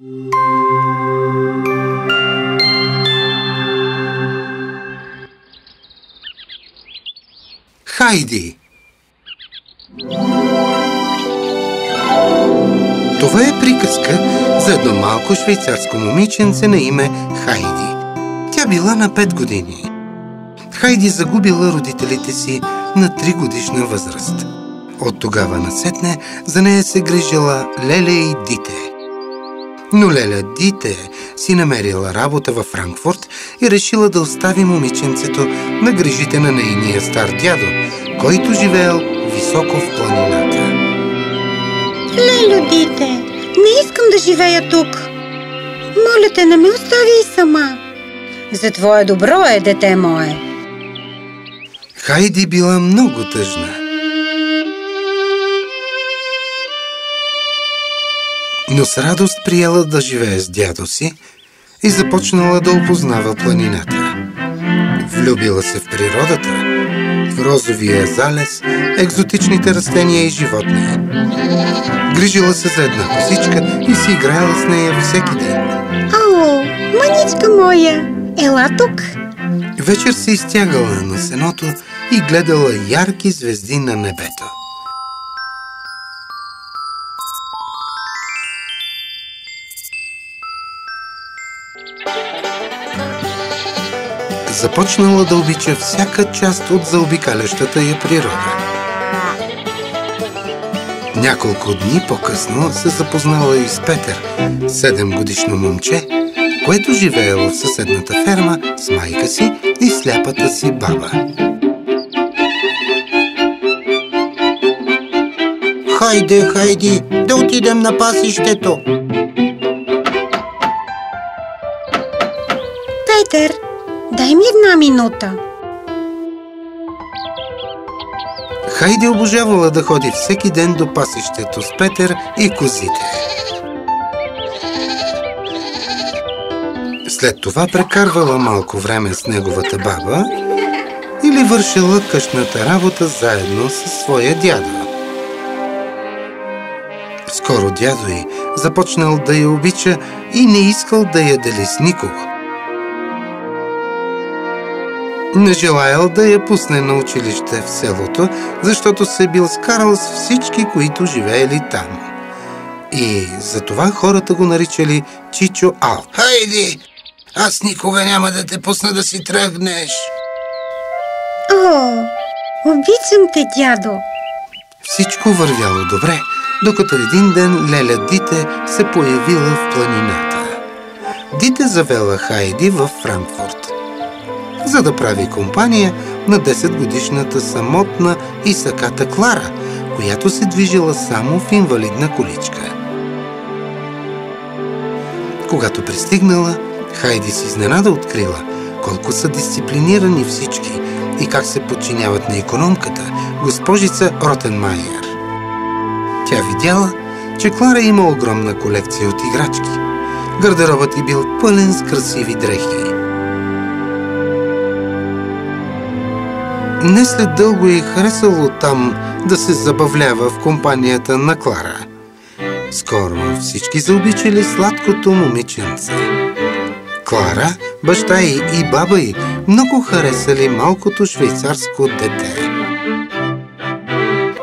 Хайди Това е приказка за едно малко швейцарско момиченце на име Хайди. Тя била на 5 години. Хайди загубила родителите си на 3 годишна възраст. От тогава насетне за нея се грижила Леле и Дите. Но Леля Дите си намерила работа във Франкфурт и решила да остави момиченцето на грижите на нейния стар дядо, който живеел високо в планината. Лелю, дите, не искам да живея тук. Моля те, не ме остави и сама. За твое добро е, дете мое. Хайди била много тъжна. Но с радост приела да живее с дядо си и започнала да опознава планината. Влюбила се в природата, розовия залез, екзотичните растения и животни. Грижила се за една косичка и си играела с нея всеки ден. О, маничка моя, ела тук. Вечер се изтягала на сеното и гледала ярки звезди на небето. Започнала да обича всяка част от заобикалящата я природа. Няколко дни по-късно се запознала и с Петър, 7 годишно момче, което живеело в съседната ферма с майка си и сляпата си баба. Хайде, хайди, да отидем на пасището. Петър, дай ми една минута. Хайди обожавала да ходи всеки ден до пасището с Петър и козите. След това прекарвала малко време с неговата баба или вършила къщната работа заедно с своя дядо. Скоро дядо й започнал да я обича и не искал да я дели с никого. Не желаял да я пусне на училище в селото, защото се бил скарал с всички, които живеели там. И затова хората го наричали Чичо Ал. Хайди, аз никога няма да те пусна да си тръгнеш. О, обичам те, дядо. Всичко вървяло добре, докато един ден Леля Дите се появила в планината. Дите завела Хайди в Франкфурт, за да прави компания на 10-годишната самотна и саката Клара, която се движила само в инвалидна количка. Когато пристигнала, Хайди си изненада открила колко са дисциплинирани всички и как се подчиняват на економката, госпожица Ротенмайер. Тя видяла, че Клара има огромна колекция от играчки. Гардеробът й бил пълен с красиви дрехи. Не след дълго й харесало там да се забавлява в компанията на Клара. Скоро всички заобичали сладкото момиченце. Клара, баща й и баба й много харесали малкото швейцарско дете.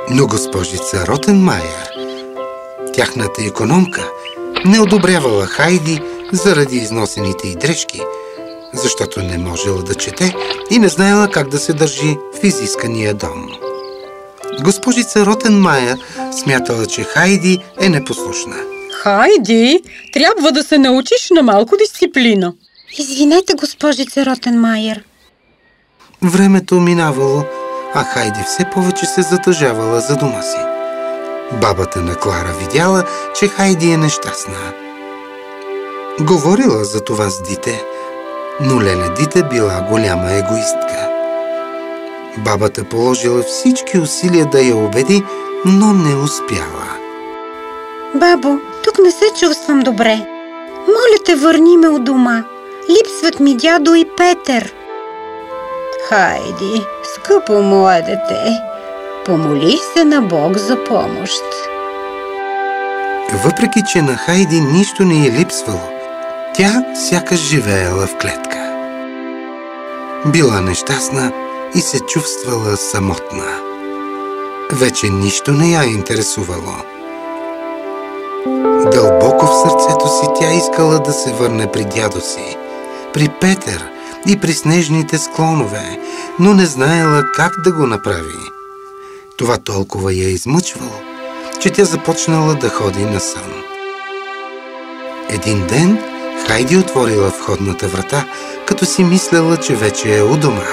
Но госпожица Ротенмайер, тяхната економка, не одобрявала Хайди заради износените й дрежки, защото не можела да чете и не знаела как да се държи в изискания дом. Госпожица Ротенмайер смятала, че Хайди е непослушна. Хайди, трябва да се научиш на малко дисциплина. Извинете, госпожица Ротенмайер. Времето минавало, а Хайди все повече се затъжавала за дома си. Бабата на Клара видяла, че Хайди е нещастна. Говорила за това с Дите, но Леля Дите била голяма егоистка. Бабата положила всички усилия да я убеди, но не успяла. Бабо, тук не се чувствам добре. Моля те, върни ме от дома. Липсват ми дядо и Петър. Хайди, скъпо мое дете, помоли се на Бог за помощ. Въпреки, че на Хайди нищо не е липсвало, тя сякаш живеела в клетка. Била нещастна и се чувствала самотна. Вече нищо не я интересувало. Дълбоко в сърцето си тя искала да се върне при дядо си, при Петър и при снежните склонове, но не знаела как да го направи. Това толкова я измъчвало, че тя започнала да ходи на сън. Един ден Хайди отворила входната врата, като си мислела, че вече е у дома.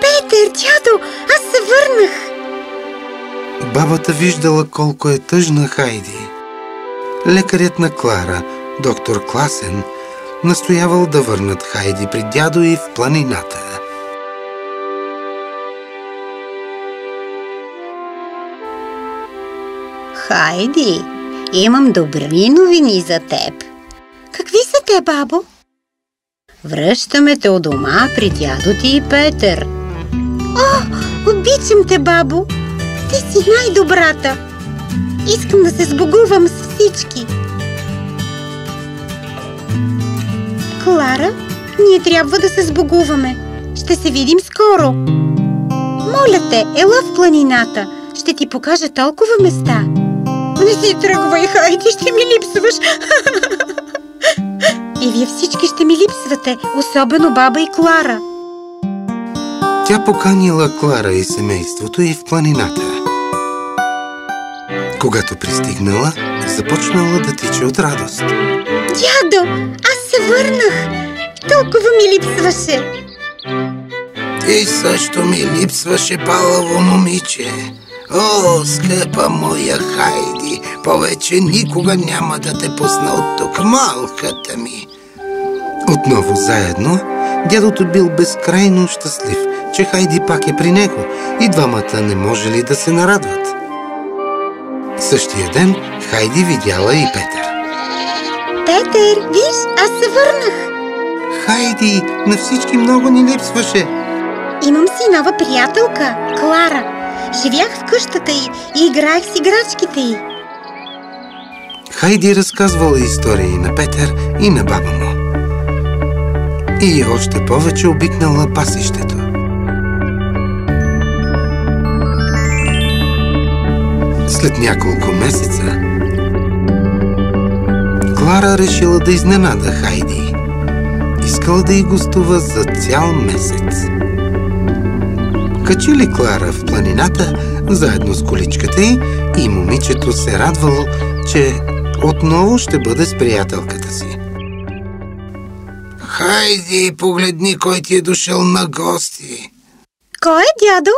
Петър, дядо, аз се върнах! Бабата виждала колко е тъжна Хайди. Лекарят на Клара, доктор Класен, настоявал да върнат Хайди при дядо и в планината. Хайди, имам добри новини за теб. Са те, бабо? Връщаме те у дома при дядо ти и Петър. О, обичам те, бабо! Ти си най-добрата! Искам да се сбогувам с всички. Клара, ние трябва да се сбогуваме. Ще се видим скоро. Моля те, ела в планината. Ще ти покажа толкова места. Не си тръгвай, Хайди, ще ми липсваш. И вие всички ще ми липсвате, особено баба и Клара. Тя поканила Клара и семейството и в планината. Когато пристигнала, започнала да тича от радост. Дядо, аз се върнах. Толкова ми липсваше. Ти също ми липсваше, палаво момиче. О, скъпа моя Хайди, повече никога няма да те пусна от тук, малката ми. Отново заедно, дядото бил безкрайно щастлив, че Хайди пак е при него и двамата не можели да се нарадват. Същия ден Хайди видяла и Петър. Петър, виж, аз се върнах. Хайди, на всички много ни липсваше. Имам си нова приятелка, Клара. Живях в къщата й и играех с играчките й. Хайди разказвала истории на Петър и на баба му. И още повече обикнала пасището. След няколко месеца Клара решила да изненада Хайди. Искала да й гостува за цял месец. Качили Клара в планината, заедно с количката й и момичето се радвало, че отново ще бъде с приятелката си. Хайди, погледни кой ти е дошъл на гости. Кой е, дядо?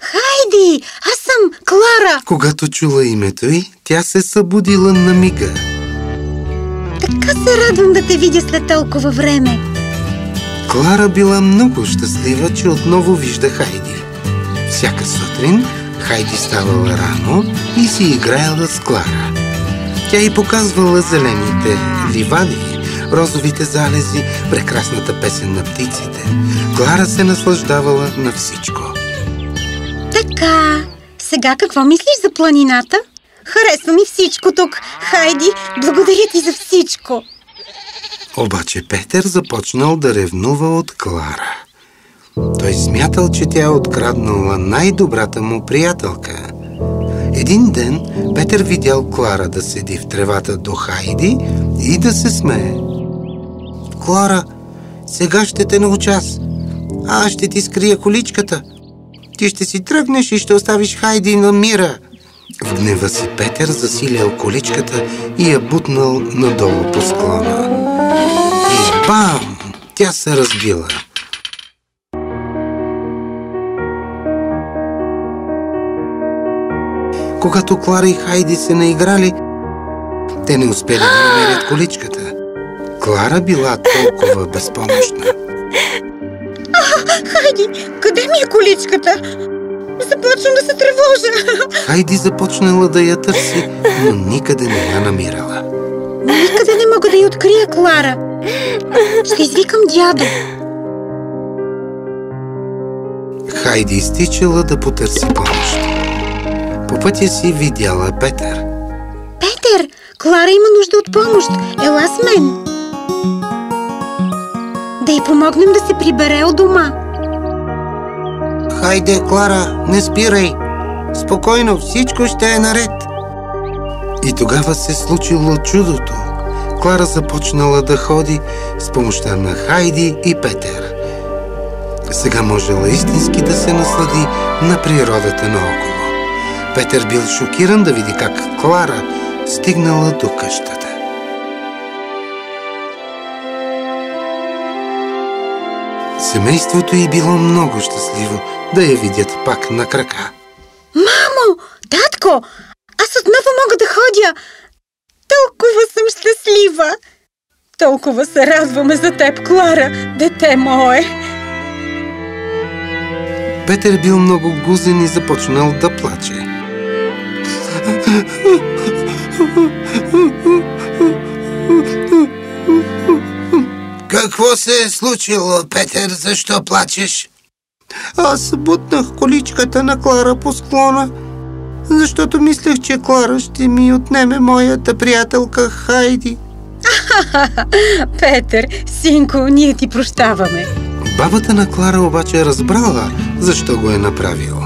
Хайди, аз съм Клара. Когато чула името й, тя се събудила на мига. Така се радвам да те видя след толкова време. Клара била много щастлива, че отново вижда Хайди. Всяка сутрин Хайди ставала рано и си играела с Клара. Тя й показвала зелените ливади, розовите залези, прекрасната песен на птиците. Клара се наслаждавала на всичко. Така, сега какво мислиш за планината? Харесва ми всичко тук. Хайди, благодаря ти за всичко. Обаче Петър започнал да ревнува от Клара. Той смятал, че тя е откраднала най-добрата му приятелка. Един ден Петър видял Клара да седи в тревата до Хайди и да се смее. Клара, сега ще те науча аз. Аз ще ти скрия количката. Ти ще си тръгнеш и ще оставиш Хайди на мира. В гнева си Петър засилял количката и я бутнал надолу по склона. И бам! Тя се разбила. Когато Клара и Хайди се наиграли, те не успели да намерят количката. Клара била толкова безпомощна. Хайди, къде ми е количката? Започвам да се тревожа. Хайди започнала да я търси, но никъде не я намирала. Никъде не мога да я открия, Клара. Ще извикам дядо. Хайди изтичала да потърси помощ. По пътя си видяла Петър. Петър, Клара има нужда от помощ. Ела с мен. Да й помогнем да се прибере от дома. Хайде, Клара, не спирай. Спокойно, всичко ще е наред. И тогава се случило чудото. Клара започнала да ходи с помощта на Хайди и Петър. Сега можела истински да се наслади на природата наоколо. Петър бил шокиран да види как Клара стигнала до къщата. Семейството й било много щастливо да я видят пак на крака. Мамо, татко, аз отново мога да ходя. Толкова съм щастлива. Толкова се радваме за теб, Клара, дете мое. Петър бил много гузен и започнал да плаче. Какво се е случило, Петър? Защо плачеш? Аз бутнах количката на Клара по склона, защото мислех, че Клара ще ми отнеме моята приятелка Хайди. Петър, синко, ние ти прощаваме. Бабата на Клара обаче разбрала защо го е направил.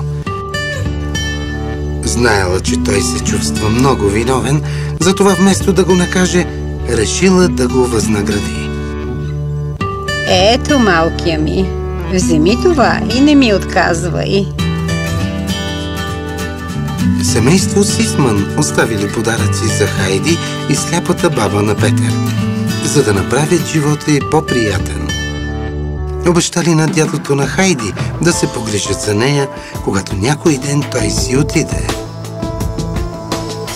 Знаела, че той се чувства много виновен, затова вместо да го накаже, решила да го възнагради. Ето, малкия ми. Вземи това и не ми отказвай. Семейство Сисман оставили подаръци за Хайди и сляпата баба на Петър, за да направят живота й по-приятен. Обещали на дядото на Хайди да се погрижат за нея, когато някой ден той си отиде.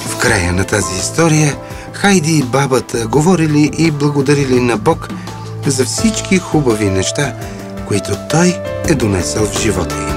В края на тази история Хайди и бабата говорили и благодарили на Бог за всички хубави неща, които той е донесъл в живота им.